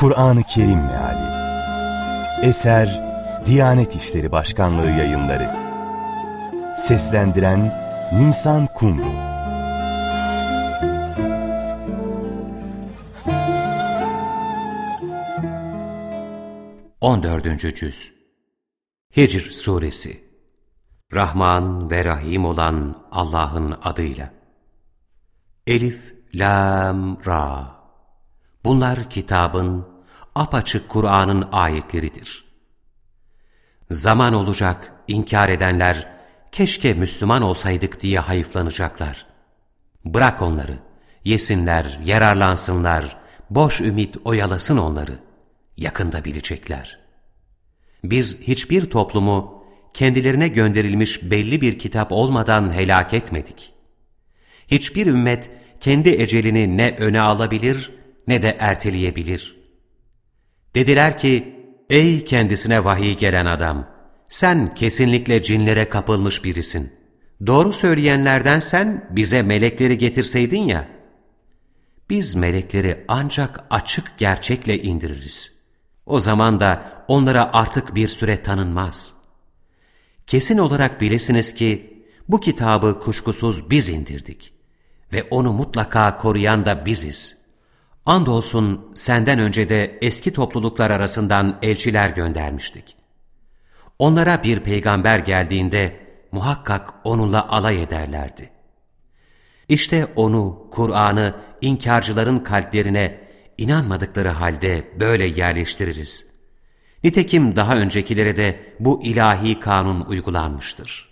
Kur'an-ı Kerim Meali. Eser Diyanet İşleri Başkanlığı Yayınları. Seslendiren Nisan Kumru. 14. Cüz. Hicr Suresi. Rahman ve Rahim olan Allah'ın adıyla. Elif, Lam, Ra. Bunlar kitabın, apaçık Kur'an'ın ayetleridir. Zaman olacak, inkar edenler, keşke Müslüman olsaydık diye hayıflanacaklar. Bırak onları, yesinler, yararlansınlar, boş ümit oyalasın onları. Yakında bilecekler. Biz hiçbir toplumu kendilerine gönderilmiş belli bir kitap olmadan helak etmedik. Hiçbir ümmet kendi ecelini ne öne alabilir ne de erteleyebilir. Dediler ki, ey kendisine vahiy gelen adam, sen kesinlikle cinlere kapılmış birisin. Doğru söyleyenlerden sen bize melekleri getirseydin ya. Biz melekleri ancak açık gerçekle indiririz. O zaman da onlara artık bir süre tanınmaz. Kesin olarak bilesiniz ki bu kitabı kuşkusuz biz indirdik ve onu mutlaka koruyan da biziz.'' Andolsun senden önce de eski topluluklar arasından elçiler göndermiştik. Onlara bir peygamber geldiğinde muhakkak onunla alay ederlerdi. İşte onu, Kur'an'ı inkarcıların kalplerine inanmadıkları halde böyle yerleştiririz. Nitekim daha öncekilere de bu ilahi kanun uygulanmıştır.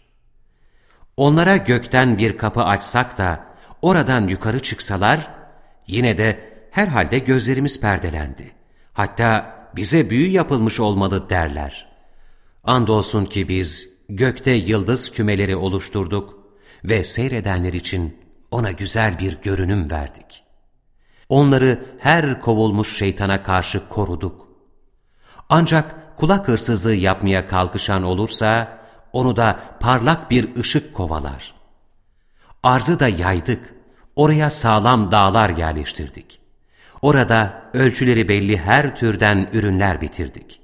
Onlara gökten bir kapı açsak da oradan yukarı çıksalar, yine de herhalde gözlerimiz perdelendi. Hatta bize büyü yapılmış olmalı derler. Andolsun ki biz gökte yıldız kümeleri oluşturduk ve seyredenler için ona güzel bir görünüm verdik. Onları her kovulmuş şeytana karşı koruduk. Ancak kulak hırsızlığı yapmaya kalkışan olursa, onu da parlak bir ışık kovalar. Arzı da yaydık, oraya sağlam dağlar yerleştirdik. Orada ölçüleri belli her türden ürünler bitirdik.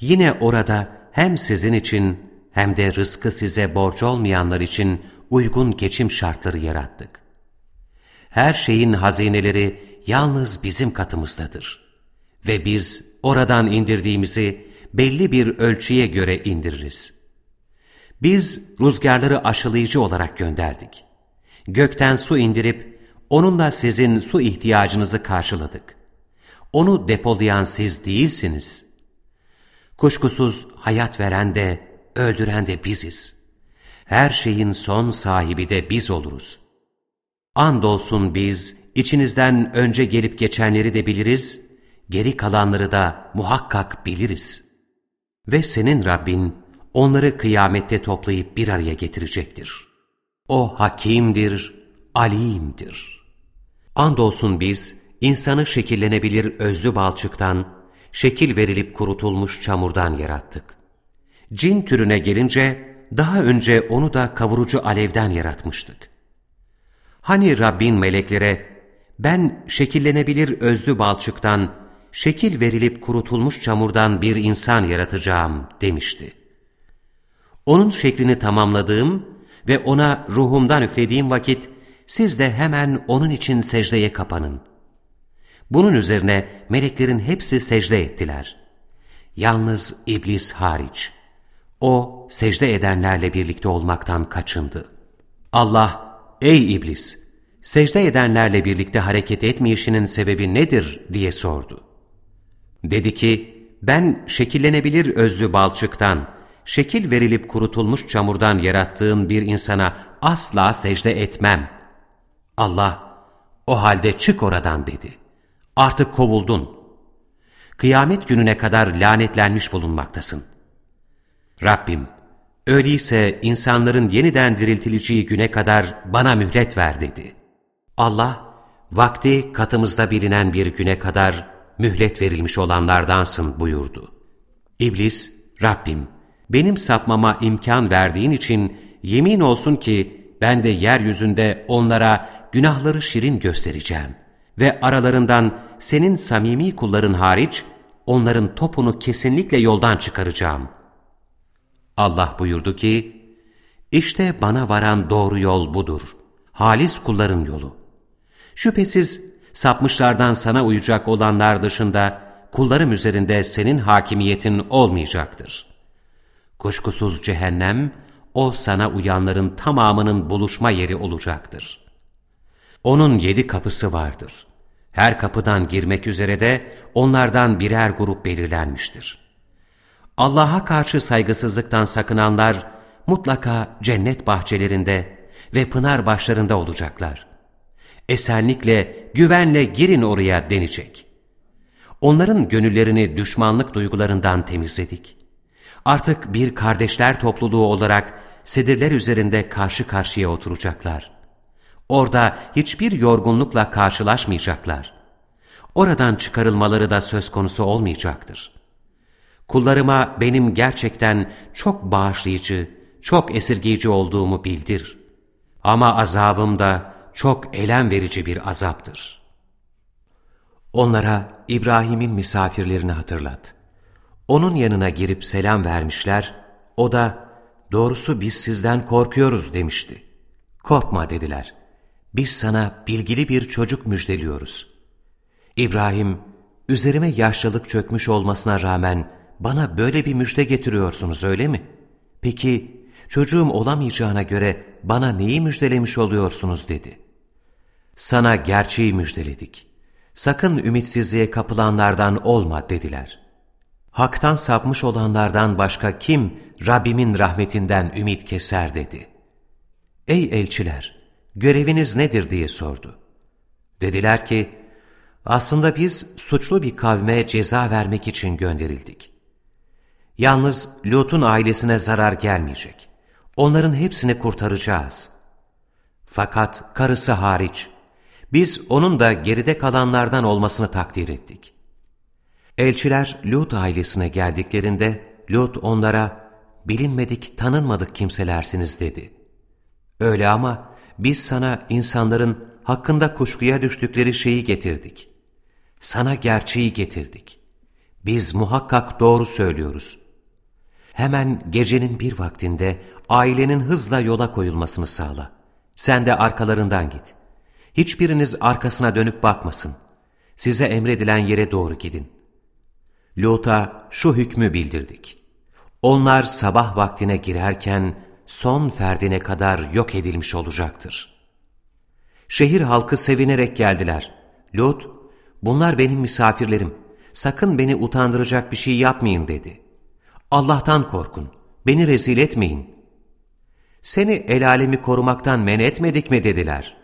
Yine orada hem sizin için hem de rızkı size borç olmayanlar için uygun geçim şartları yarattık. Her şeyin hazineleri yalnız bizim katımızdadır. Ve biz oradan indirdiğimizi belli bir ölçüye göre indiririz. Biz rüzgarları aşılayıcı olarak gönderdik. Gökten su indirip Onunla sizin su ihtiyacınızı karşıladık. Onu depolayan siz değilsiniz. Kuşkusuz hayat veren de, öldüren de biziz. Her şeyin son sahibi de biz oluruz. Andolsun biz, içinizden önce gelip geçenleri de biliriz, geri kalanları da muhakkak biliriz. Ve senin Rabbin, onları kıyamette toplayıp bir araya getirecektir. O hakimdir, alimdir.'' Andolsun biz, insanı şekillenebilir özlü balçıktan, şekil verilip kurutulmuş çamurdan yarattık. Cin türüne gelince, daha önce onu da kavurucu alevden yaratmıştık. Hani Rabbin meleklere, ben şekillenebilir özlü balçıktan, şekil verilip kurutulmuş çamurdan bir insan yaratacağım demişti. Onun şeklini tamamladığım ve ona ruhumdan üflediğim vakit, siz de hemen onun için secdeye kapanın. Bunun üzerine meleklerin hepsi secde ettiler. Yalnız iblis hariç. O secde edenlerle birlikte olmaktan kaçındı. Allah, ey iblis! Secde edenlerle birlikte hareket etmeyişinin sebebi nedir diye sordu. Dedi ki, ben şekillenebilir özlü balçıktan, şekil verilip kurutulmuş çamurdan yarattığın bir insana asla secde etmem. Allah, o halde çık oradan dedi. Artık kovuldun. Kıyamet gününe kadar lanetlenmiş bulunmaktasın. Rabbim, öyleyse insanların yeniden diriltileceği güne kadar bana mühlet ver dedi. Allah, vakti katımızda bilinen bir güne kadar mühlet verilmiş olanlardansın buyurdu. İblis, Rabbim, benim sapmama imkan verdiğin için yemin olsun ki ben de yeryüzünde onlara günahları şirin göstereceğim ve aralarından senin samimi kulların hariç, onların topunu kesinlikle yoldan çıkaracağım. Allah buyurdu ki, işte bana varan doğru yol budur. Halis kulların yolu. Şüphesiz sapmışlardan sana uyacak olanlar dışında kullarım üzerinde senin hakimiyetin olmayacaktır. Kuşkusuz cehennem, o sana uyanların tamamının buluşma yeri olacaktır. Onun yedi kapısı vardır. Her kapıdan girmek üzere de onlardan birer grup belirlenmiştir. Allah'a karşı saygısızlıktan sakınanlar mutlaka cennet bahçelerinde ve pınar başlarında olacaklar. Esenlikle, güvenle girin oraya denecek. Onların gönüllerini düşmanlık duygularından temizledik. Artık bir kardeşler topluluğu olarak sedirler üzerinde karşı karşıya oturacaklar. Orada hiçbir yorgunlukla karşılaşmayacaklar. Oradan çıkarılmaları da söz konusu olmayacaktır. Kullarıma benim gerçekten çok bağışlayıcı, çok esirgeyici olduğumu bildir. Ama azabım da çok elem verici bir azaptır. Onlara İbrahim'in misafirlerini hatırlat. Onun yanına girip selam vermişler, o da doğrusu biz sizden korkuyoruz demişti. Korkma dediler. Biz sana bilgili bir çocuk müjdeliyoruz. İbrahim, üzerime yaşlılık çökmüş olmasına rağmen bana böyle bir müjde getiriyorsunuz öyle mi? Peki çocuğum olamayacağına göre bana neyi müjdelemiş oluyorsunuz dedi. Sana gerçeği müjdeledik. Sakın ümitsizliğe kapılanlardan olma dediler. Hak'tan sapmış olanlardan başka kim Rabbimin rahmetinden ümit keser dedi. Ey elçiler, göreviniz nedir diye sordu. Dediler ki, aslında biz suçlu bir kavme ceza vermek için gönderildik. Yalnız Lut'un ailesine zarar gelmeyecek. Onların hepsini kurtaracağız. Fakat karısı hariç, biz onun da geride kalanlardan olmasını takdir ettik. Elçiler Lut ailesine geldiklerinde Lut onlara bilinmedik tanınmadık kimselersiniz dedi. Öyle ama biz sana insanların hakkında kuşkuya düştükleri şeyi getirdik. Sana gerçeği getirdik. Biz muhakkak doğru söylüyoruz. Hemen gecenin bir vaktinde ailenin hızla yola koyulmasını sağla. Sen de arkalarından git. Hiçbiriniz arkasına dönüp bakmasın. Size emredilen yere doğru gidin. Lut'a şu hükmü bildirdik. Onlar sabah vaktine girerken son ferdine kadar yok edilmiş olacaktır. Şehir halkı sevinerek geldiler. Lut, bunlar benim misafirlerim. Sakın beni utandıracak bir şey yapmayın dedi. Allah'tan korkun, beni rezil etmeyin. Seni el alemi korumaktan men etmedik mi dediler.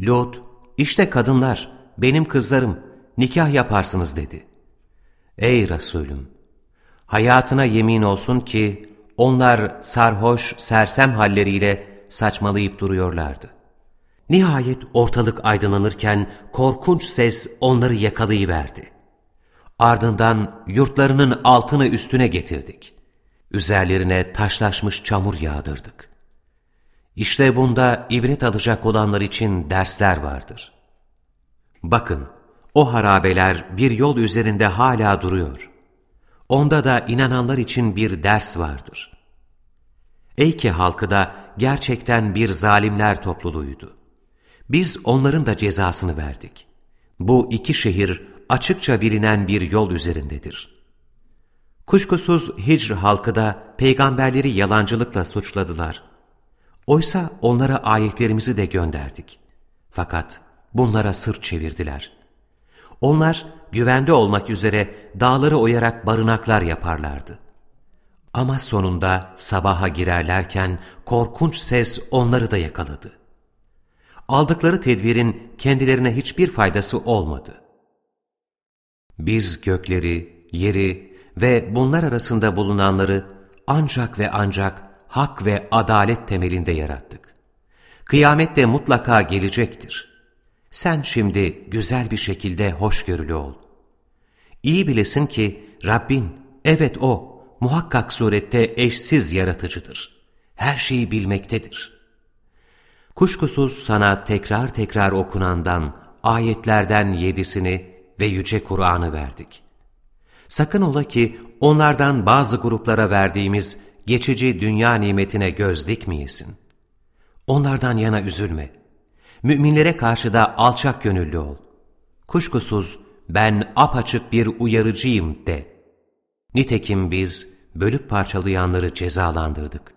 Lut, işte kadınlar, benim kızlarım, nikah yaparsınız dedi. Ey Resulüm! Hayatına yemin olsun ki onlar sarhoş, sersem halleriyle saçmalayıp duruyorlardı. Nihayet ortalık aydınlanırken korkunç ses onları yakalayıverdi. Ardından yurtlarının altını üstüne getirdik. Üzerlerine taşlaşmış çamur yağdırdık. İşte bunda ibret alacak olanlar için dersler vardır. Bakın, o harabeler bir yol üzerinde hala duruyor. Onda da inananlar için bir ders vardır. Eyke halkı da gerçekten bir zalimler topluluğuydu. Biz onların da cezasını verdik. Bu iki şehir açıkça bilinen bir yol üzerindedir. Kuşkusuz Hicr halkı da peygamberleri yalancılıkla suçladılar. Oysa onlara ayetlerimizi de gönderdik. Fakat bunlara sırt çevirdiler. Onlar güvende olmak üzere dağları oyarak barınaklar yaparlardı. Ama sonunda sabaha girerlerken korkunç ses onları da yakaladı. Aldıkları tedbirin kendilerine hiçbir faydası olmadı. Biz gökleri, yeri ve bunlar arasında bulunanları ancak ve ancak hak ve adalet temelinde yarattık. Kıyamet de mutlaka gelecektir. Sen şimdi güzel bir şekilde hoşgörülü ol. İyi bilesin ki Rabbin, evet O, muhakkak surette eşsiz yaratıcıdır. Her şeyi bilmektedir. Kuşkusuz sana tekrar tekrar okunandan, ayetlerden yedisini, ve yüce Kur'an'ı verdik. Sakın ola ki onlardan bazı gruplara verdiğimiz geçici dünya nimetine göz dikmeyesin. Onlardan yana üzülme. Müminlere karşı da alçak gönüllü ol. Kuşkusuz ben apaçık bir uyarıcıyım de. Nitekim biz bölüp parçalayanları cezalandırdık.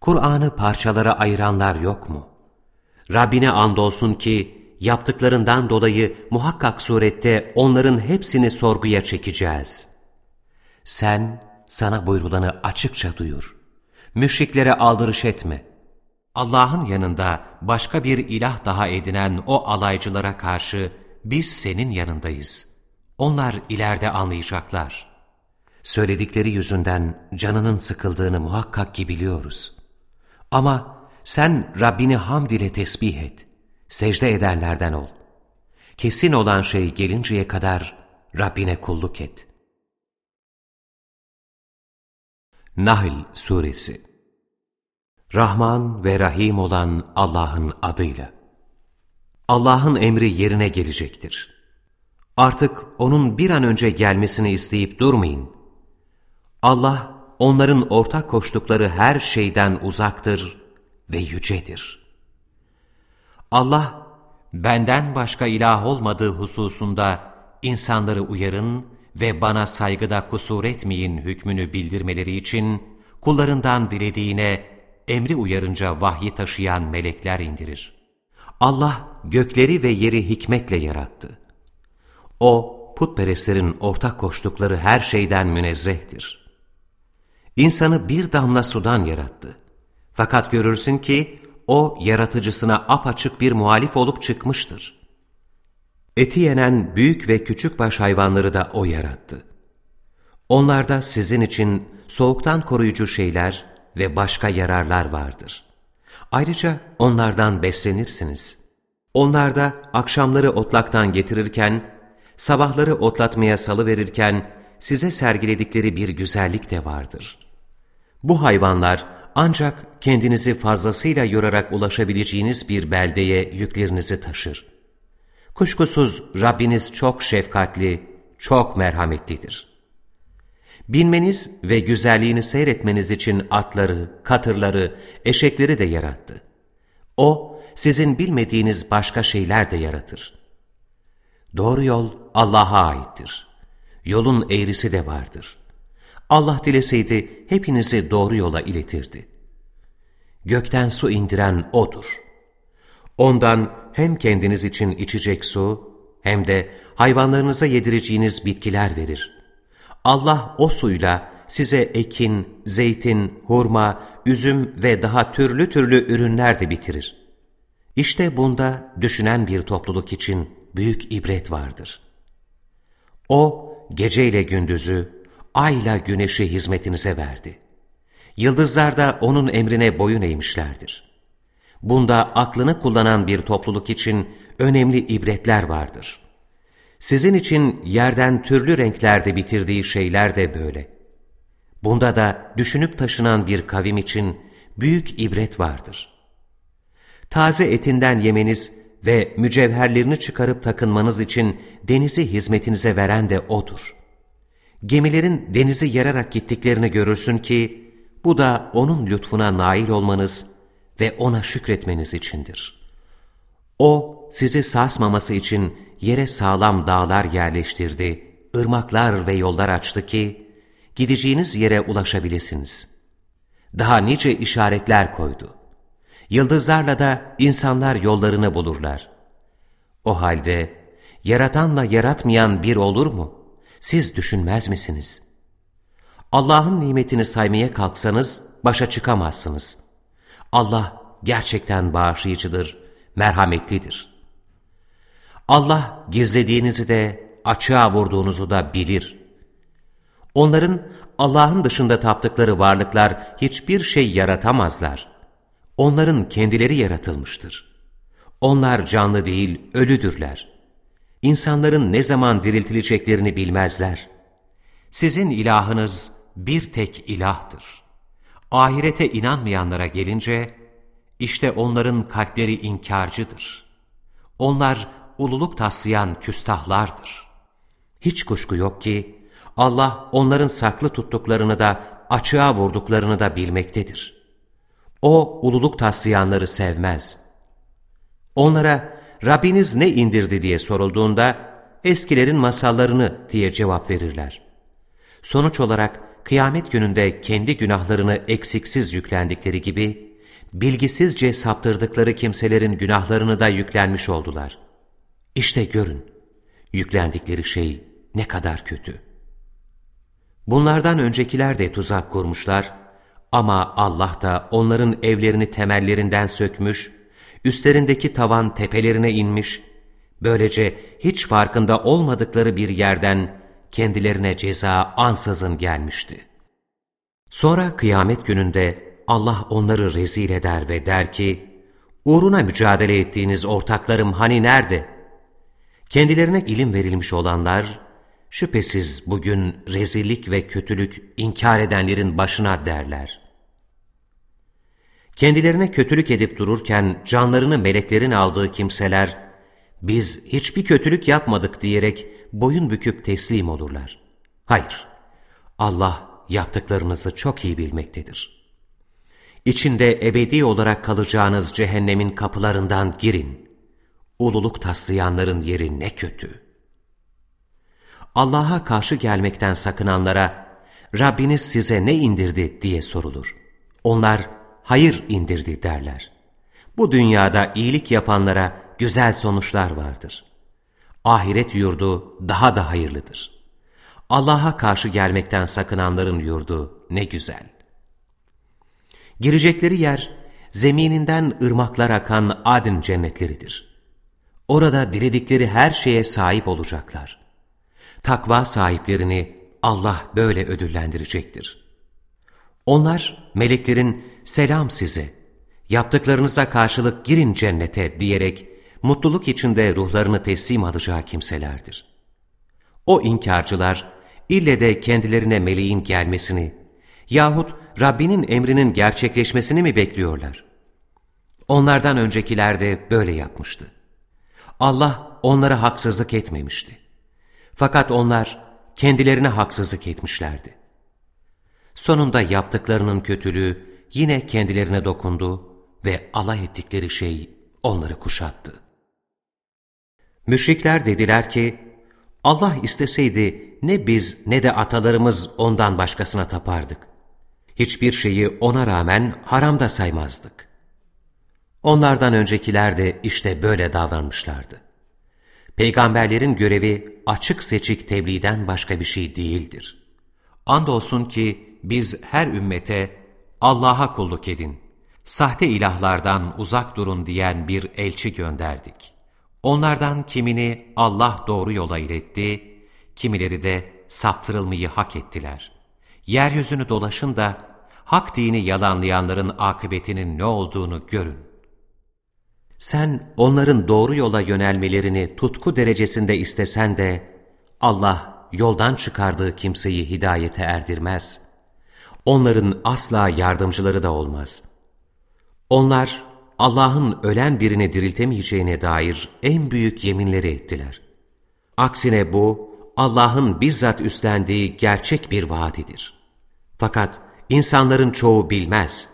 Kur'an'ı parçalara ayıranlar yok mu? Rabbine andolsun ki yaptıklarından dolayı muhakkak surette onların hepsini sorguya çekeceğiz. Sen sana buyrulanı açıkça duyur. Müşriklere aldırış etme. Allah'ın yanında başka bir ilah daha edinen o alaycılara karşı biz senin yanındayız. Onlar ileride anlayacaklar. Söyledikleri yüzünden canının sıkıldığını muhakkak ki biliyoruz. Ama sen Rabbini hamd ile tesbih et. Secde edenlerden ol. Kesin olan şey gelinceye kadar Rabbine kulluk et. Nahl Suresi Rahman ve Rahim olan Allah'ın adıyla. Allah'ın emri yerine gelecektir. Artık O'nun bir an önce gelmesini isteyip durmayın. Allah, onların ortak koştukları her şeyden uzaktır ve yücedir. Allah, benden başka ilah olmadığı hususunda insanları uyarın ve bana saygıda kusur etmeyin hükmünü bildirmeleri için kullarından dilediğine emri uyarınca vahyi taşıyan melekler indirir. Allah gökleri ve yeri hikmetle yarattı. O, putperestlerin ortak koştukları her şeyden münezzehtir. İnsanı bir damla sudan yarattı. Fakat görürsün ki o yaratıcısına apaçık bir muhalif olup çıkmıştır. Eti yenen büyük ve küçük baş hayvanları da o yarattı. Onlarda sizin için soğuktan koruyucu şeyler ve başka yararlar vardır. Ayrıca onlardan beslenirsiniz. Onlarda akşamları otlaktan getirirken, sabahları otlatmaya salı verirken size sergiledikleri bir güzellik de vardır. Bu hayvanlar ancak kendinizi fazlasıyla yorarak ulaşabileceğiniz bir beldeye yüklerinizi taşır. Kuşkusuz Rabbiniz çok şefkatli, çok merhametlidir. Binmeniz ve güzelliğini seyretmeniz için atları, katırları, eşekleri de yarattı. O, sizin bilmediğiniz başka şeyler de yaratır. Doğru yol Allah'a aittir. Yolun eğrisi de vardır. Allah dileseydi hepinizi doğru yola iletirdi. Gökten su indiren O'dur. Ondan hem kendiniz için içecek su hem de hayvanlarınıza yedireceğiniz bitkiler verir. Allah o suyla size ekin, zeytin, hurma, üzüm ve daha türlü türlü ürünler de bitirir. İşte bunda düşünen bir topluluk için büyük ibret vardır. O, geceyle gündüzü, ayla güneşi hizmetinize verdi. Yıldızlar da onun emrine boyun eğmişlerdir. Bunda aklını kullanan bir topluluk için önemli ibretler vardır. Sizin için yerden türlü renklerde bitirdiği şeyler de böyle. Bunda da düşünüp taşınan bir kavim için büyük ibret vardır. Taze etinden yemeniz ve mücevherlerini çıkarıp takınmanız için denizi hizmetinize veren de O'dur. Gemilerin denizi yararak gittiklerini görürsün ki, bu da O'nun lütfuna nail olmanız ve O'na şükretmeniz içindir. O, sizi sarsmaması için yere sağlam dağlar yerleştirdi, ırmaklar ve yollar açtı ki, gideceğiniz yere ulaşabilirsiniz. Daha nice işaretler koydu. Yıldızlarla da insanlar yollarını bulurlar. O halde yaratanla yaratmayan bir olur mu? Siz düşünmez misiniz? Allah'ın nimetini saymaya kalksanız başa çıkamazsınız. Allah gerçekten bağışlayıcıdır, merhametlidir.'' Allah gizlediğinizi de açığa vurduğunuzu da bilir. Onların Allah'ın dışında taptıkları varlıklar hiçbir şey yaratamazlar. Onların kendileri yaratılmıştır. Onlar canlı değil, ölüdürler. İnsanların ne zaman diriltileceklerini bilmezler. Sizin ilahınız bir tek ilahtır. Ahirete inanmayanlara gelince, işte onların kalpleri inkarcıdır. Onlar ululuk taslayan küstahlardır. Hiç kuşku yok ki Allah onların saklı tuttuklarını da açığa vurduklarını da bilmektedir. O ululuk taslayanları sevmez. Onlara Rabbiniz ne indirdi diye sorulduğunda eskilerin masallarını diye cevap verirler. Sonuç olarak kıyamet gününde kendi günahlarını eksiksiz yüklendikleri gibi, bilgisizce saptırdıkları kimselerin günahlarını da yüklenmiş oldular. İşte görün, yüklendikleri şey ne kadar kötü. Bunlardan öncekiler de tuzak kurmuşlar ama Allah da onların evlerini temellerinden sökmüş, üstlerindeki tavan tepelerine inmiş, böylece hiç farkında olmadıkları bir yerden kendilerine ceza ansızın gelmişti. Sonra kıyamet gününde Allah onları rezil eder ve der ki, uğruna mücadele ettiğiniz ortaklarım hani nerede? Kendilerine ilim verilmiş olanlar, şüphesiz bugün rezillik ve kötülük inkar edenlerin başına derler. Kendilerine kötülük edip dururken canlarını meleklerin aldığı kimseler, biz hiçbir kötülük yapmadık diyerek boyun büküp teslim olurlar. Hayır, Allah yaptıklarınızı çok iyi bilmektedir. İçinde ebedi olarak kalacağınız cehennemin kapılarından girin. Ululuk taslayanların yeri ne kötü. Allah'a karşı gelmekten sakınanlara, Rabbiniz size ne indirdi diye sorulur. Onlar, hayır indirdi derler. Bu dünyada iyilik yapanlara güzel sonuçlar vardır. Ahiret yurdu daha da hayırlıdır. Allah'a karşı gelmekten sakınanların yurdu ne güzel. Girecekleri yer, zemininden ırmaklar akan adın cennetleridir. Orada diledikleri her şeye sahip olacaklar. Takva sahiplerini Allah böyle ödüllendirecektir. Onlar meleklerin selam size, yaptıklarınıza karşılık girin cennete diyerek mutluluk içinde ruhlarını teslim alacağı kimselerdir. O inkarcılar ille de kendilerine meleğin gelmesini yahut Rabbinin emrinin gerçekleşmesini mi bekliyorlar? Onlardan öncekiler de böyle yapmıştı. Allah onlara haksızlık etmemişti. Fakat onlar kendilerine haksızlık etmişlerdi. Sonunda yaptıklarının kötülüğü yine kendilerine dokundu ve alay ettikleri şey onları kuşattı. Müşrikler dediler ki, Allah isteseydi ne biz ne de atalarımız ondan başkasına tapardık. Hiçbir şeyi ona rağmen haramda saymazdık. Onlardan öncekiler de işte böyle davranmışlardı. Peygamberlerin görevi açık seçik tebliğden başka bir şey değildir. Andolsun ki biz her ümmete Allah'a kulluk edin, sahte ilahlardan uzak durun diyen bir elçi gönderdik. Onlardan kimini Allah doğru yola iletti, kimileri de saptırılmayı hak ettiler. Yeryüzünü dolaşın da hak dini yalanlayanların akıbetinin ne olduğunu görün. Sen onların doğru yola yönelmelerini tutku derecesinde istesen de Allah yoldan çıkardığı kimseyi hidayete erdirmez. Onların asla yardımcıları da olmaz. Onlar Allah'ın ölen birini diriltemeyeceğine dair en büyük yeminleri ettiler. Aksine bu, Allah'ın bizzat üstlendiği gerçek bir vaadidir. Fakat insanların çoğu bilmez.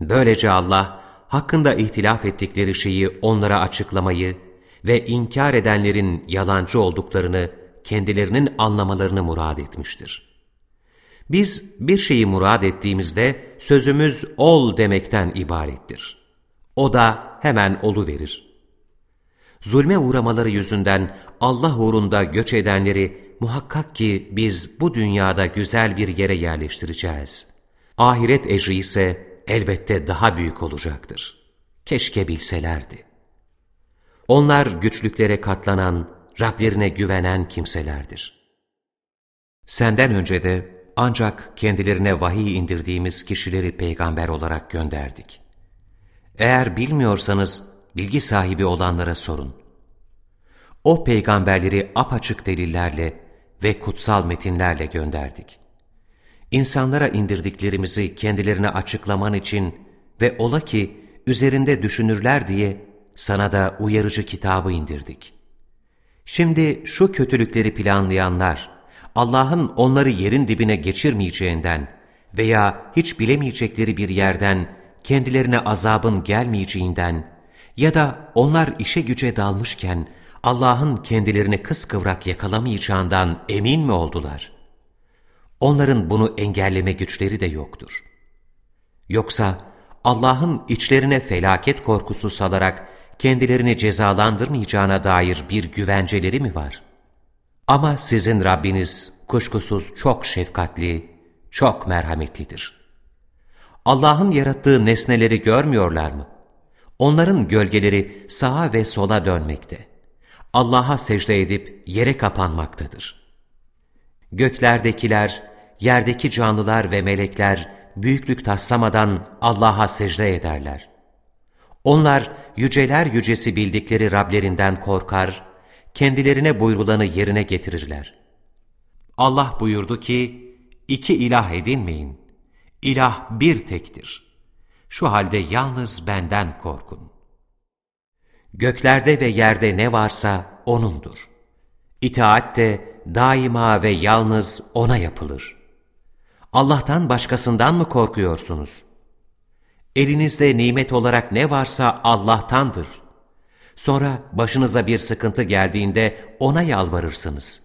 Böylece Allah, hakkında ihtilaf ettikleri şeyi onlara açıklamayı ve inkar edenlerin yalancı olduklarını kendilerinin anlamalarını murad etmiştir. Biz bir şeyi murad ettiğimizde sözümüz ol demekten ibarettir. O da hemen olu verir. Zulme uğramaları yüzünden Allah uğrunda göç edenleri muhakkak ki biz bu dünyada güzel bir yere yerleştireceğiz. Ahiret ecri ise elbette daha büyük olacaktır. Keşke bilselerdi. Onlar güçlüklere katlanan, Rablerine güvenen kimselerdir. Senden önce de ancak kendilerine vahiy indirdiğimiz kişileri peygamber olarak gönderdik. Eğer bilmiyorsanız bilgi sahibi olanlara sorun. O peygamberleri apaçık delillerle ve kutsal metinlerle gönderdik. İnsanlara indirdiklerimizi kendilerine açıklaman için ve ola ki üzerinde düşünürler diye sana da uyarıcı kitabı indirdik. Şimdi şu kötülükleri planlayanlar, Allah'ın onları yerin dibine geçirmeyeceğinden veya hiç bilemeyecekleri bir yerden kendilerine azabın gelmeyeceğinden ya da onlar işe güce dalmışken Allah'ın kendilerini kıskıvrak yakalamayacağından emin mi oldular? Onların bunu engelleme güçleri de yoktur. Yoksa Allah'ın içlerine felaket korkusu salarak kendilerini cezalandırmayacağına dair bir güvenceleri mi var? Ama sizin Rabbiniz kuşkusuz çok şefkatli, çok merhametlidir. Allah'ın yarattığı nesneleri görmüyorlar mı? Onların gölgeleri sağa ve sola dönmekte. Allah'a secde edip yere kapanmaktadır. Göklerdekiler, yerdeki canlılar ve melekler büyüklük taslamadan Allah'a secde ederler. Onlar yüceler yücesi bildikleri Rablerinden korkar, kendilerine buyrulanı yerine getirirler. Allah buyurdu ki, iki ilah edinmeyin. İlah bir tektir. Şu halde yalnız benden korkun. Göklerde ve yerde ne varsa O'nundur. İtaat de daima ve yalnız O'na yapılır. Allah'tan başkasından mı korkuyorsunuz? Elinizde nimet olarak ne varsa Allah'tandır. Sonra başınıza bir sıkıntı geldiğinde O'na yalvarırsınız.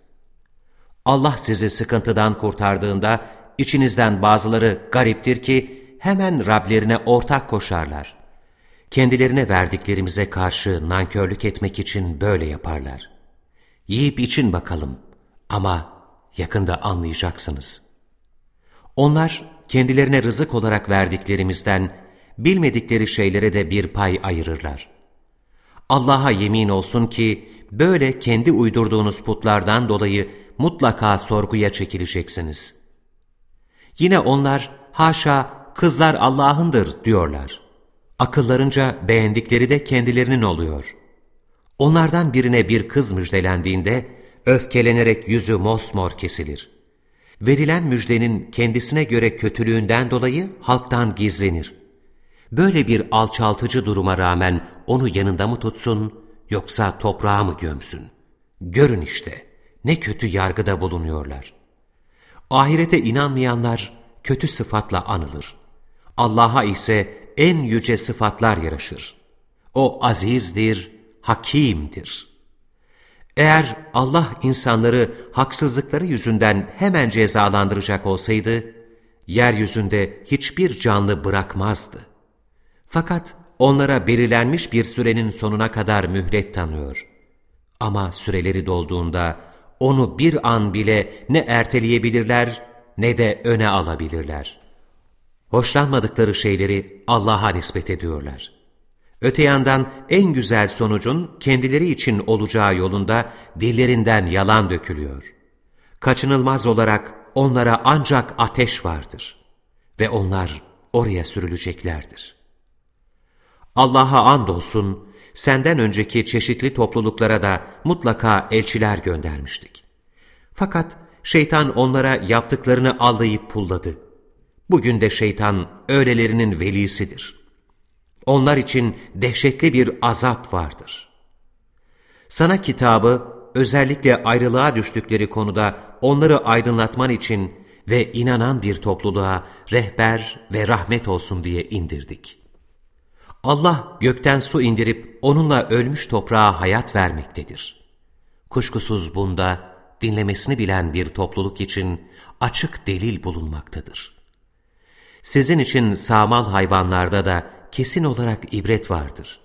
Allah sizi sıkıntıdan kurtardığında içinizden bazıları gariptir ki hemen Rablerine ortak koşarlar. Kendilerine verdiklerimize karşı nankörlük etmek için böyle yaparlar. Yiyip için bakalım ama yakında anlayacaksınız. Onlar kendilerine rızık olarak verdiklerimizden bilmedikleri şeylere de bir pay ayırırlar. Allah'a yemin olsun ki böyle kendi uydurduğunuz putlardan dolayı mutlaka sorguya çekileceksiniz. Yine onlar haşa kızlar Allah'ındır diyorlar. Akıllarınca beğendikleri de kendilerinin oluyor. Onlardan birine bir kız müjdelendiğinde öfkelenerek yüzü mosmor kesilir. Verilen müjdenin kendisine göre kötülüğünden dolayı halktan gizlenir. Böyle bir alçaltıcı duruma rağmen onu yanında mı tutsun yoksa toprağa mı gömsün? Görün işte ne kötü yargıda bulunuyorlar. Ahirete inanmayanlar kötü sıfatla anılır. Allah'a ise en yüce sıfatlar yaraşır. O azizdir, hakimdir. Eğer Allah insanları haksızlıkları yüzünden hemen cezalandıracak olsaydı, yeryüzünde hiçbir canlı bırakmazdı. Fakat onlara belirlenmiş bir sürenin sonuna kadar mühlet tanıyor. Ama süreleri dolduğunda onu bir an bile ne erteleyebilirler ne de öne alabilirler. Hoşlanmadıkları şeyleri Allah'a nispet ediyorlar. Öte yandan en güzel sonucun kendileri için olacağı yolunda dillerinden yalan dökülüyor. Kaçınılmaz olarak onlara ancak ateş vardır ve onlar oraya sürüleceklerdir. Allah'a andolsun senden önceki çeşitli topluluklara da mutlaka elçiler göndermiştik. Fakat şeytan onlara yaptıklarını allayıp pulladı. Bugün de şeytan öylelerinin velisidir. Onlar için dehşetli bir azap vardır. Sana kitabı özellikle ayrılığa düştükleri konuda onları aydınlatman için ve inanan bir topluluğa rehber ve rahmet olsun diye indirdik. Allah gökten su indirip onunla ölmüş toprağa hayat vermektedir. Kuşkusuz bunda dinlemesini bilen bir topluluk için açık delil bulunmaktadır. Sizin için sağmal hayvanlarda da kesin olarak ibret vardır.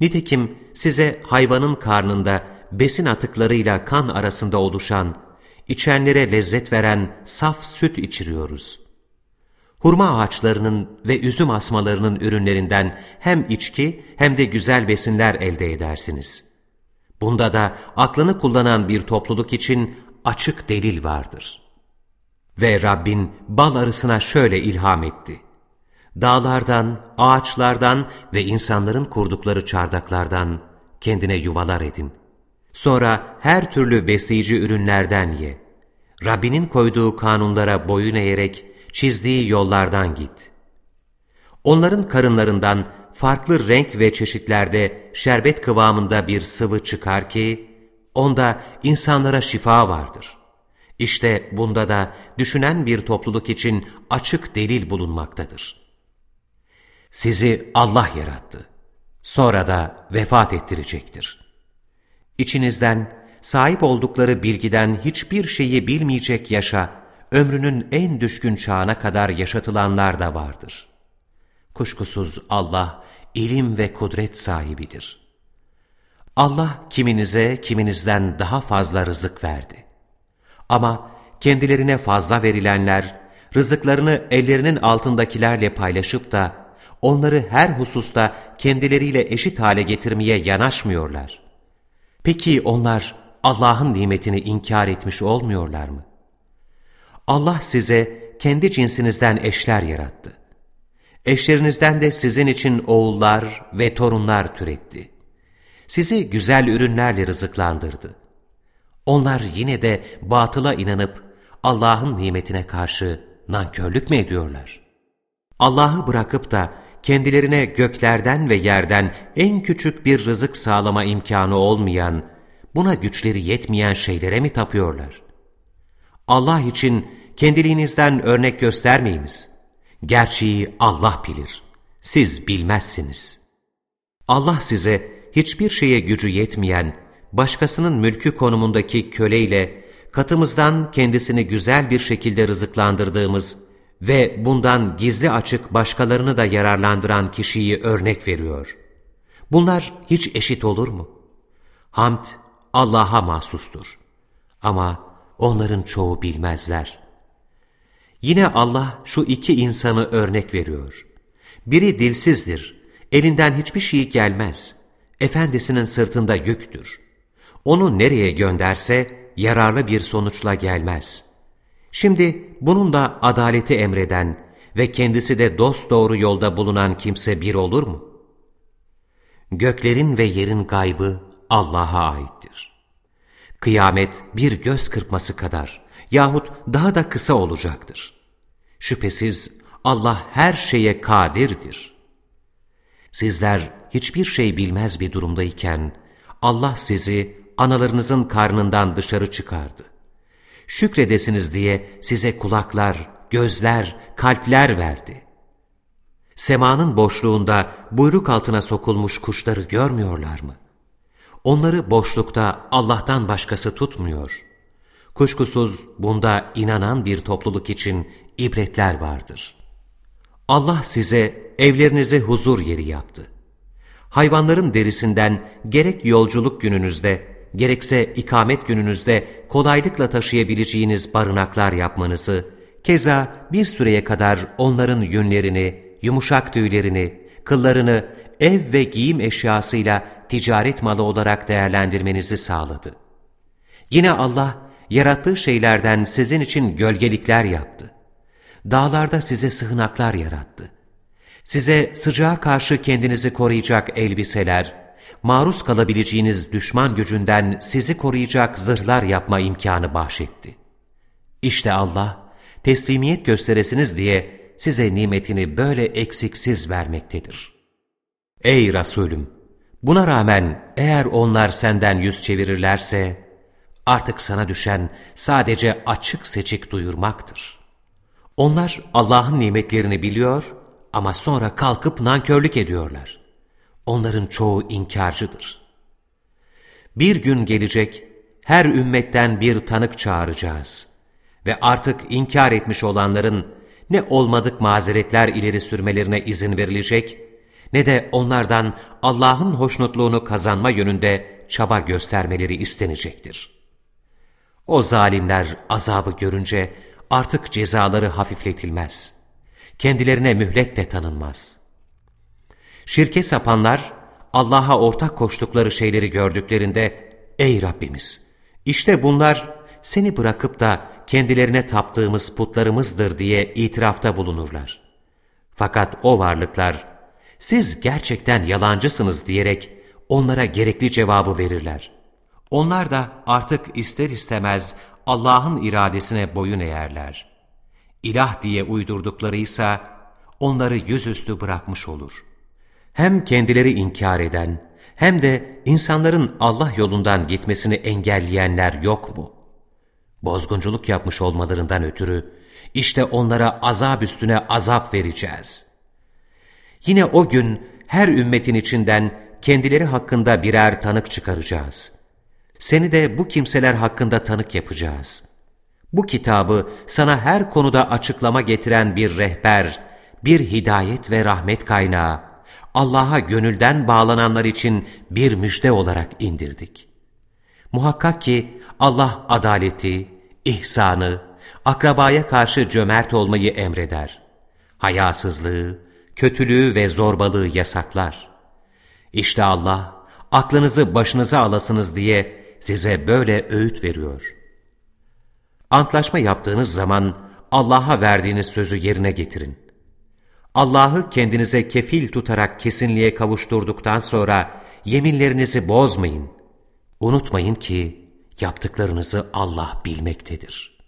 Nitekim size hayvanın karnında besin atıklarıyla kan arasında oluşan, içenlere lezzet veren saf süt içiriyoruz. Hurma ağaçlarının ve üzüm asmalarının ürünlerinden hem içki hem de güzel besinler elde edersiniz. Bunda da aklını kullanan bir topluluk için açık delil vardır. Ve Rabbin bal arısına şöyle ilham etti. Dağlardan, ağaçlardan ve insanların kurdukları çardaklardan kendine yuvalar edin. Sonra her türlü besleyici ürünlerden ye. Rabbinin koyduğu kanunlara boyun eğerek çizdiği yollardan git. Onların karınlarından farklı renk ve çeşitlerde şerbet kıvamında bir sıvı çıkar ki, onda insanlara şifa vardır. İşte bunda da düşünen bir topluluk için açık delil bulunmaktadır. Sizi Allah yarattı. Sonra da vefat ettirecektir. İçinizden sahip oldukları bilgiden hiçbir şeyi bilmeyecek yaşa, ömrünün en düşkün çağına kadar yaşatılanlar da vardır. Kuşkusuz Allah ilim ve kudret sahibidir. Allah kiminize kiminizden daha fazla rızık verdi. Ama kendilerine fazla verilenler, rızıklarını ellerinin altındakilerle paylaşıp da, onları her hususta kendileriyle eşit hale getirmeye yanaşmıyorlar. Peki onlar Allah'ın nimetini inkar etmiş olmuyorlar mı? Allah size kendi cinsinizden eşler yarattı. Eşlerinizden de sizin için oğullar ve torunlar türetti. Sizi güzel ürünlerle rızıklandırdı. Onlar yine de batıla inanıp Allah'ın nimetine karşı nankörlük mü ediyorlar? Allah'ı bırakıp da kendilerine göklerden ve yerden en küçük bir rızık sağlama imkanı olmayan, buna güçleri yetmeyen şeylere mi tapıyorlar? Allah için kendiliğinizden örnek göstermeyiniz. Gerçeği Allah bilir. Siz bilmezsiniz. Allah size hiçbir şeye gücü yetmeyen, başkasının mülkü konumundaki köleyle katımızdan kendisini güzel bir şekilde rızıklandırdığımız ve bundan gizli açık başkalarını da yararlandıran kişiyi örnek veriyor. Bunlar hiç eşit olur mu? Hamd Allah'a mahsustur. Ama onların çoğu bilmezler. Yine Allah şu iki insanı örnek veriyor. Biri dilsizdir, elinden hiçbir şey gelmez. Efendisinin sırtında yüktür. Onu nereye gönderse yararlı bir sonuçla gelmez. Şimdi bununla adaleti emreden ve kendisi de dost doğru yolda bulunan kimse bir olur mu? Göklerin ve yerin gaybı Allah'a aittir. Kıyamet bir göz kırpması kadar yahut daha da kısa olacaktır. Şüphesiz Allah her şeye kadirdir. Sizler hiçbir şey bilmez bir durumdayken Allah sizi analarınızın karnından dışarı çıkardı. Şükredesiniz diye size kulaklar, gözler, kalpler verdi. Semanın boşluğunda buyruk altına sokulmuş kuşları görmüyorlar mı? Onları boşlukta Allah'tan başkası tutmuyor. Kuşkusuz bunda inanan bir topluluk için ibretler vardır. Allah size evlerinizi huzur yeri yaptı. Hayvanların derisinden gerek yolculuk gününüzde gerekse ikamet gününüzde kolaylıkla taşıyabileceğiniz barınaklar yapmanızı, keza bir süreye kadar onların yünlerini, yumuşak tüylerini, kıllarını ev ve giyim eşyasıyla ticaret malı olarak değerlendirmenizi sağladı. Yine Allah, yarattığı şeylerden sizin için gölgelikler yaptı. Dağlarda size sığınaklar yarattı. Size sıcağa karşı kendinizi koruyacak elbiseler, maruz kalabileceğiniz düşman gücünden sizi koruyacak zırhlar yapma imkanı bahşetti. İşte Allah, teslimiyet gösteresiniz diye size nimetini böyle eksiksiz vermektedir. Ey Resulüm! Buna rağmen eğer onlar senden yüz çevirirlerse, artık sana düşen sadece açık seçik duyurmaktır. Onlar Allah'ın nimetlerini biliyor ama sonra kalkıp nankörlük ediyorlar onların çoğu inkarcıdır. Bir gün gelecek, her ümmetten bir tanık çağıracağız ve artık inkar etmiş olanların ne olmadık mazeretler ileri sürmelerine izin verilecek, ne de onlardan Allah'ın hoşnutluğunu kazanma yönünde çaba göstermeleri istenecektir. O zalimler azabı görünce artık cezaları hafifletilmez. Kendilerine mühlet de tanınmaz.'' Şirke sapanlar Allah'a ortak koştukları şeyleri gördüklerinde ''Ey Rabbimiz! işte bunlar seni bırakıp da kendilerine taptığımız putlarımızdır.'' diye itirafta bulunurlar. Fakat o varlıklar ''Siz gerçekten yalancısınız.'' diyerek onlara gerekli cevabı verirler. Onlar da artık ister istemez Allah'ın iradesine boyun eğerler. İlah diye uydurduklarıysa onları yüzüstü bırakmış olur.'' hem kendileri inkar eden Hem de insanların Allah yolundan gitmesini engelleyenler yok mu? Bozgunculuk yapmış olmalarından ötürü işte onlara azap üstüne azap vereceğiz. Yine o gün her ümmetin içinden kendileri hakkında birer tanık çıkaracağız. Seni de bu kimseler hakkında tanık yapacağız. Bu kitabı sana her konuda açıklama getiren bir rehber, bir hidayet ve rahmet kaynağı, Allah'a gönülden bağlananlar için bir müjde olarak indirdik. Muhakkak ki Allah adaleti, ihsanı, akrabaya karşı cömert olmayı emreder. Hayasızlığı, kötülüğü ve zorbalığı yasaklar. İşte Allah, aklınızı başınıza alasınız diye size böyle öğüt veriyor. Antlaşma yaptığınız zaman Allah'a verdiğiniz sözü yerine getirin. Allah'ı kendinize kefil tutarak kesinliğe kavuşturduktan sonra yeminlerinizi bozmayın. Unutmayın ki yaptıklarınızı Allah bilmektedir.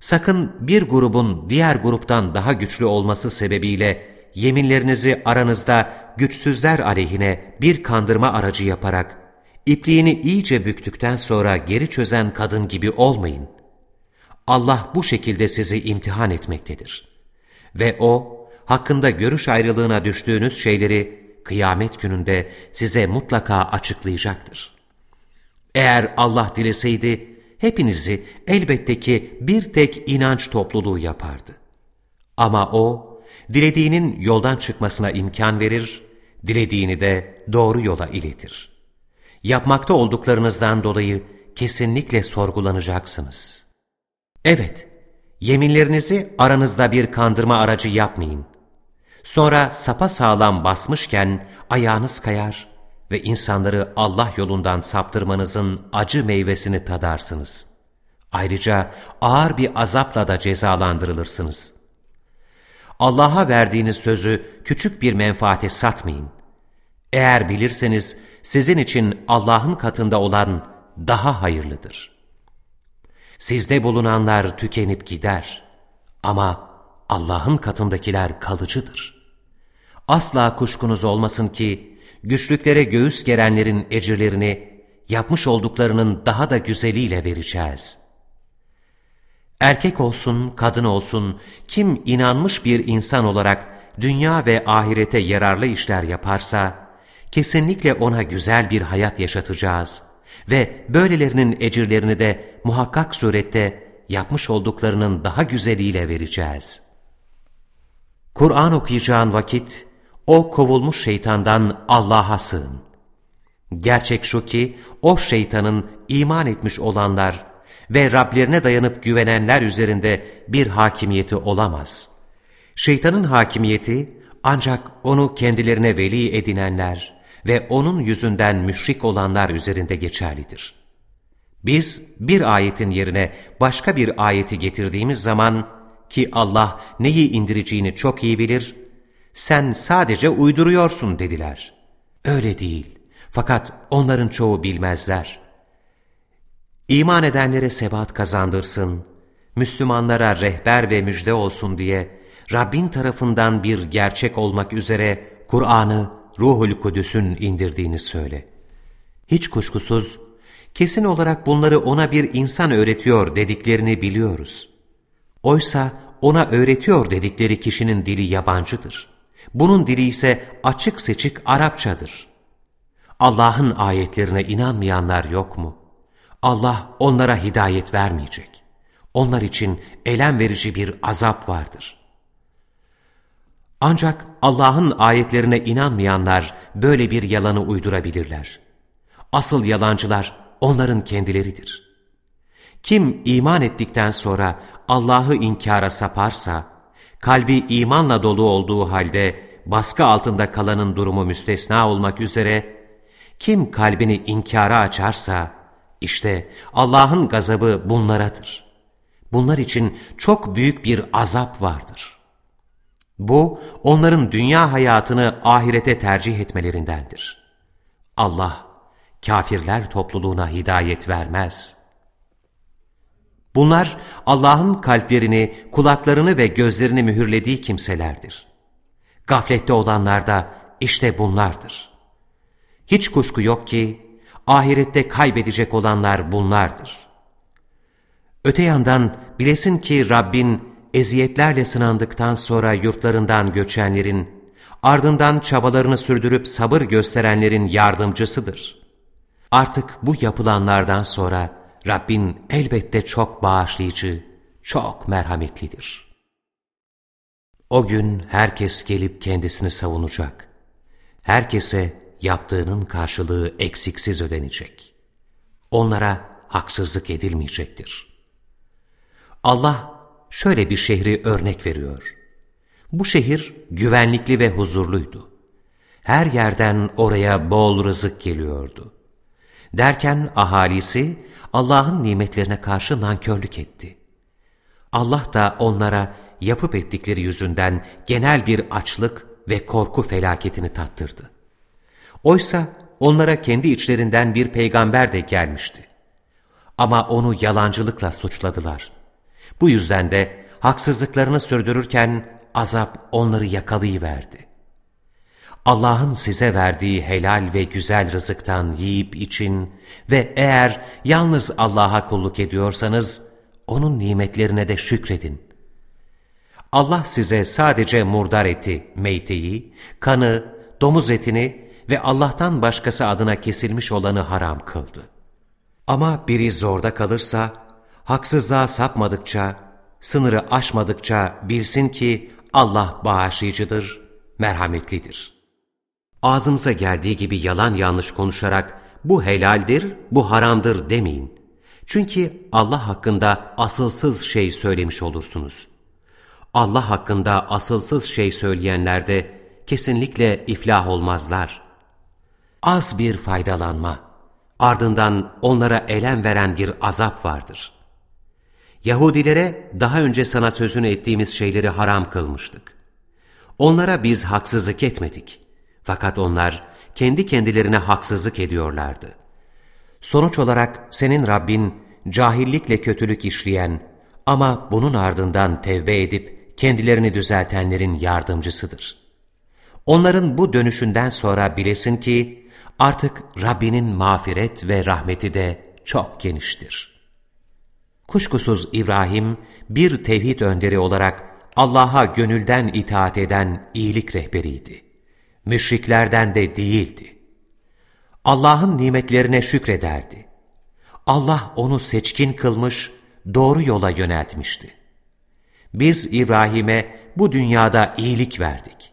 Sakın bir grubun diğer gruptan daha güçlü olması sebebiyle yeminlerinizi aranızda güçsüzler aleyhine bir kandırma aracı yaparak ipliğini iyice büktükten sonra geri çözen kadın gibi olmayın. Allah bu şekilde sizi imtihan etmektedir. Ve O, hakkında görüş ayrılığına düştüğünüz şeyleri kıyamet gününde size mutlaka açıklayacaktır. Eğer Allah dileseydi, hepinizi elbette ki bir tek inanç topluluğu yapardı. Ama O, dilediğinin yoldan çıkmasına imkan verir, dilediğini de doğru yola iletir. Yapmakta olduklarınızdan dolayı kesinlikle sorgulanacaksınız. Evet, yeminlerinizi aranızda bir kandırma aracı yapmayın. Sonra sapa sağlam basmışken ayağınız kayar ve insanları Allah yolundan saptırmanızın acı meyvesini tadarsınız. Ayrıca ağır bir azapla da cezalandırılırsınız. Allah'a verdiğiniz sözü küçük bir menfaate satmayın. Eğer bilirseniz sizin için Allah'ın katında olan daha hayırlıdır. Sizde bulunanlar tükenip gider ama Allah'ın katındakiler kalıcıdır.'' Asla kuşkunuz olmasın ki güçlüklere göğüs gerenlerin ecirlerini yapmış olduklarının daha da güzeliyle vereceğiz. Erkek olsun, kadın olsun, kim inanmış bir insan olarak dünya ve ahirete yararlı işler yaparsa, kesinlikle ona güzel bir hayat yaşatacağız ve böylelerinin ecirlerini de muhakkak surette yapmış olduklarının daha güzeliyle vereceğiz. Kur'an okuyacağın vakit, o kovulmuş şeytandan Allah'a sığın. Gerçek şu ki o şeytanın iman etmiş olanlar ve Rablerine dayanıp güvenenler üzerinde bir hakimiyeti olamaz. Şeytanın hakimiyeti ancak onu kendilerine veli edinenler ve onun yüzünden müşrik olanlar üzerinde geçerlidir. Biz bir ayetin yerine başka bir ayeti getirdiğimiz zaman ki Allah neyi indireceğini çok iyi bilir, sen sadece uyduruyorsun dediler. Öyle değil. Fakat onların çoğu bilmezler. İman edenlere sebat kazandırsın, Müslümanlara rehber ve müjde olsun diye Rabbin tarafından bir gerçek olmak üzere Kur'an'ı Ruhul Kudüs'ün indirdiğini söyle. Hiç kuşkusuz, kesin olarak bunları ona bir insan öğretiyor dediklerini biliyoruz. Oysa ona öğretiyor dedikleri kişinin dili yabancıdır. Bunun dili ise açık seçik Arapçadır. Allah'ın ayetlerine inanmayanlar yok mu? Allah onlara hidayet vermeyecek. Onlar için elem verici bir azap vardır. Ancak Allah'ın ayetlerine inanmayanlar böyle bir yalanı uydurabilirler. Asıl yalancılar onların kendileridir. Kim iman ettikten sonra Allah'ı inkara saparsa, kalbi imanla dolu olduğu halde baskı altında kalanın durumu müstesna olmak üzere, kim kalbini inkara açarsa, işte Allah'ın gazabı bunlaradır. Bunlar için çok büyük bir azap vardır. Bu, onların dünya hayatını ahirete tercih etmelerindendir. Allah, kafirler topluluğuna hidayet vermez.'' Bunlar Allah'ın kalplerini, kulaklarını ve gözlerini mühürlediği kimselerdir. Gaflette olanlar da işte bunlardır. Hiç kuşku yok ki ahirette kaybedecek olanlar bunlardır. Öte yandan bilesin ki Rabbin eziyetlerle sınandıktan sonra yurtlarından göçenlerin, ardından çabalarını sürdürüp sabır gösterenlerin yardımcısıdır. Artık bu yapılanlardan sonra Rabbin elbette çok bağışlayıcı, çok merhametlidir. O gün herkes gelip kendisini savunacak. Herkese yaptığının karşılığı eksiksiz ödenecek. Onlara haksızlık edilmeyecektir. Allah şöyle bir şehri örnek veriyor. Bu şehir güvenlikli ve huzurluydu. Her yerden oraya bol rızık geliyordu. Derken ahalisi Allah'ın nimetlerine karşı nankörlük etti. Allah da onlara yapıp ettikleri yüzünden genel bir açlık ve korku felaketini tattırdı. Oysa onlara kendi içlerinden bir peygamber de gelmişti. Ama onu yalancılıkla suçladılar. Bu yüzden de haksızlıklarını sürdürürken azap onları yakalayıverdi. Allah'ın size verdiği helal ve güzel rızıktan yiyip için ve eğer yalnız Allah'a kulluk ediyorsanız, O'nun nimetlerine de şükredin. Allah size sadece murdar eti, meyteyi, kanı, domuz etini ve Allah'tan başkası adına kesilmiş olanı haram kıldı. Ama biri zorda kalırsa, haksızlığa sapmadıkça, sınırı aşmadıkça bilsin ki Allah bağışlayıcıdır, merhametlidir.'' Ağzımıza geldiği gibi yalan yanlış konuşarak bu helaldir, bu haramdır demeyin. Çünkü Allah hakkında asılsız şey söylemiş olursunuz. Allah hakkında asılsız şey söyleyenler de kesinlikle iflah olmazlar. Az bir faydalanma, ardından onlara elem veren bir azap vardır. Yahudilere daha önce sana sözünü ettiğimiz şeyleri haram kılmıştık. Onlara biz haksızlık etmedik.'' Fakat onlar kendi kendilerine haksızlık ediyorlardı. Sonuç olarak senin Rabbin cahillikle kötülük işleyen ama bunun ardından tevbe edip kendilerini düzeltenlerin yardımcısıdır. Onların bu dönüşünden sonra bilesin ki artık Rabbinin mağfiret ve rahmeti de çok geniştir. Kuşkusuz İbrahim bir tevhid önderi olarak Allah'a gönülden itaat eden iyilik rehberiydi müşriklerden de değildi. Allah'ın nimetlerine şükrederdi. Allah onu seçkin kılmış, doğru yola yöneltmişti. Biz İbrahim'e bu dünyada iyilik verdik.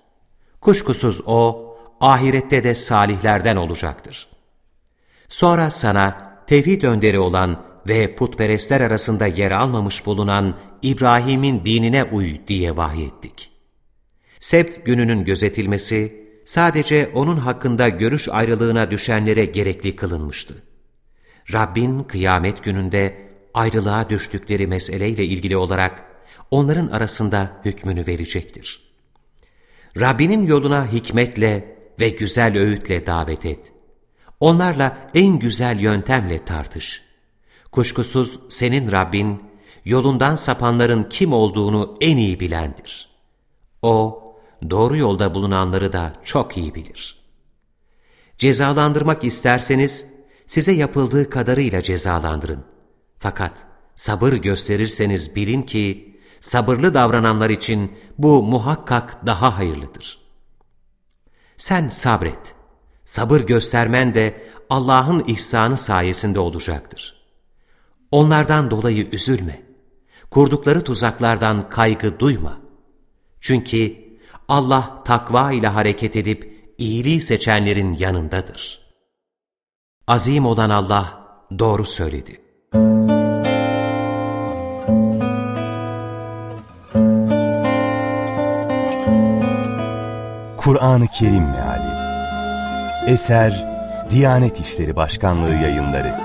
Kuşkusuz o, ahirette de salihlerden olacaktır. Sonra sana tevhid önderi olan ve putperestler arasında yer almamış bulunan İbrahim'in dinine uy diye vahyettik. Sebt gününün gözetilmesi, sadece onun hakkında görüş ayrılığına düşenlere gerekli kılınmıştı. Rabbin kıyamet gününde ayrılığa düştükleri meseleyle ilgili olarak onların arasında hükmünü verecektir. Rabbinin yoluna hikmetle ve güzel öğütle davet et. Onlarla en güzel yöntemle tartış. Kuşkusuz senin Rabbin, yolundan sapanların kim olduğunu en iyi bilendir. O, doğru yolda bulunanları da çok iyi bilir. Cezalandırmak isterseniz size yapıldığı kadarıyla cezalandırın. Fakat sabır gösterirseniz bilin ki sabırlı davrananlar için bu muhakkak daha hayırlıdır. Sen sabret. Sabır göstermen de Allah'ın ihsanı sayesinde olacaktır. Onlardan dolayı üzülme. Kurdukları tuzaklardan kaygı duyma. Çünkü Allah takva ile hareket edip iyiliği seçenlerin yanındadır. Azim olan Allah doğru söyledi. Kur'an-ı Kerim Meali Eser Diyanet İşleri Başkanlığı yayınları